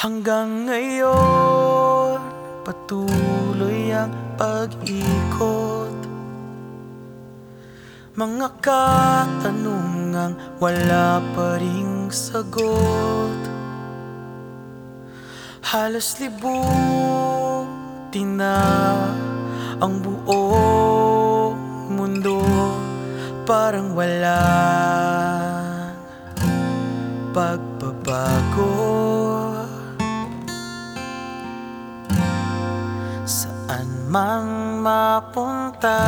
Hanggang ngayon Patuloy ang pag-ikot. Mga katanungang wala pa ring sagot. Halos libutin na ang buong mundo. Parang walang pagbabago man mapunta.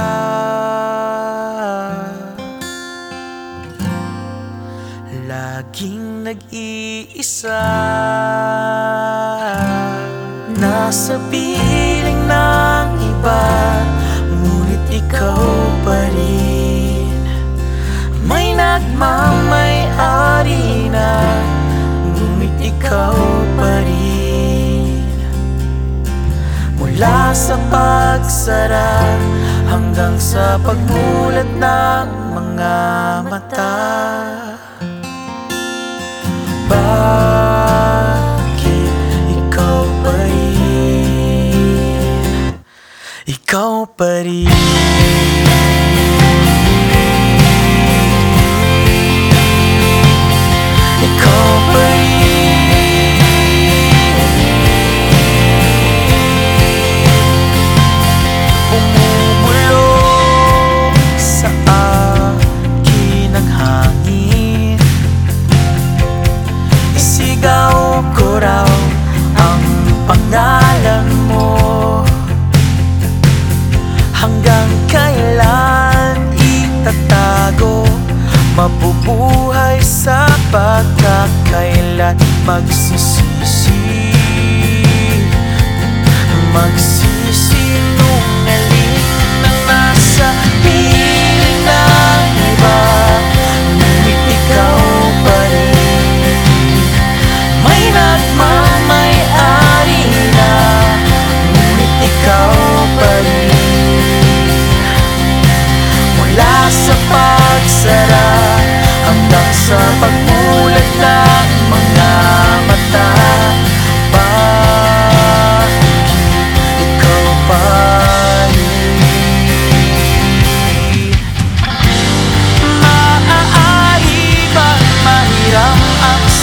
Laging nag-iisa. Nasa piling ng iba Mula sa pagsara Hanggang sa pagmulat ng mga mata. Bakit ikaw pa rin? Ikaw pa rin Mabubuhay sa pagkakailan. Magsisisi Magsisinungaling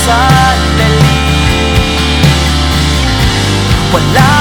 sandali? Wala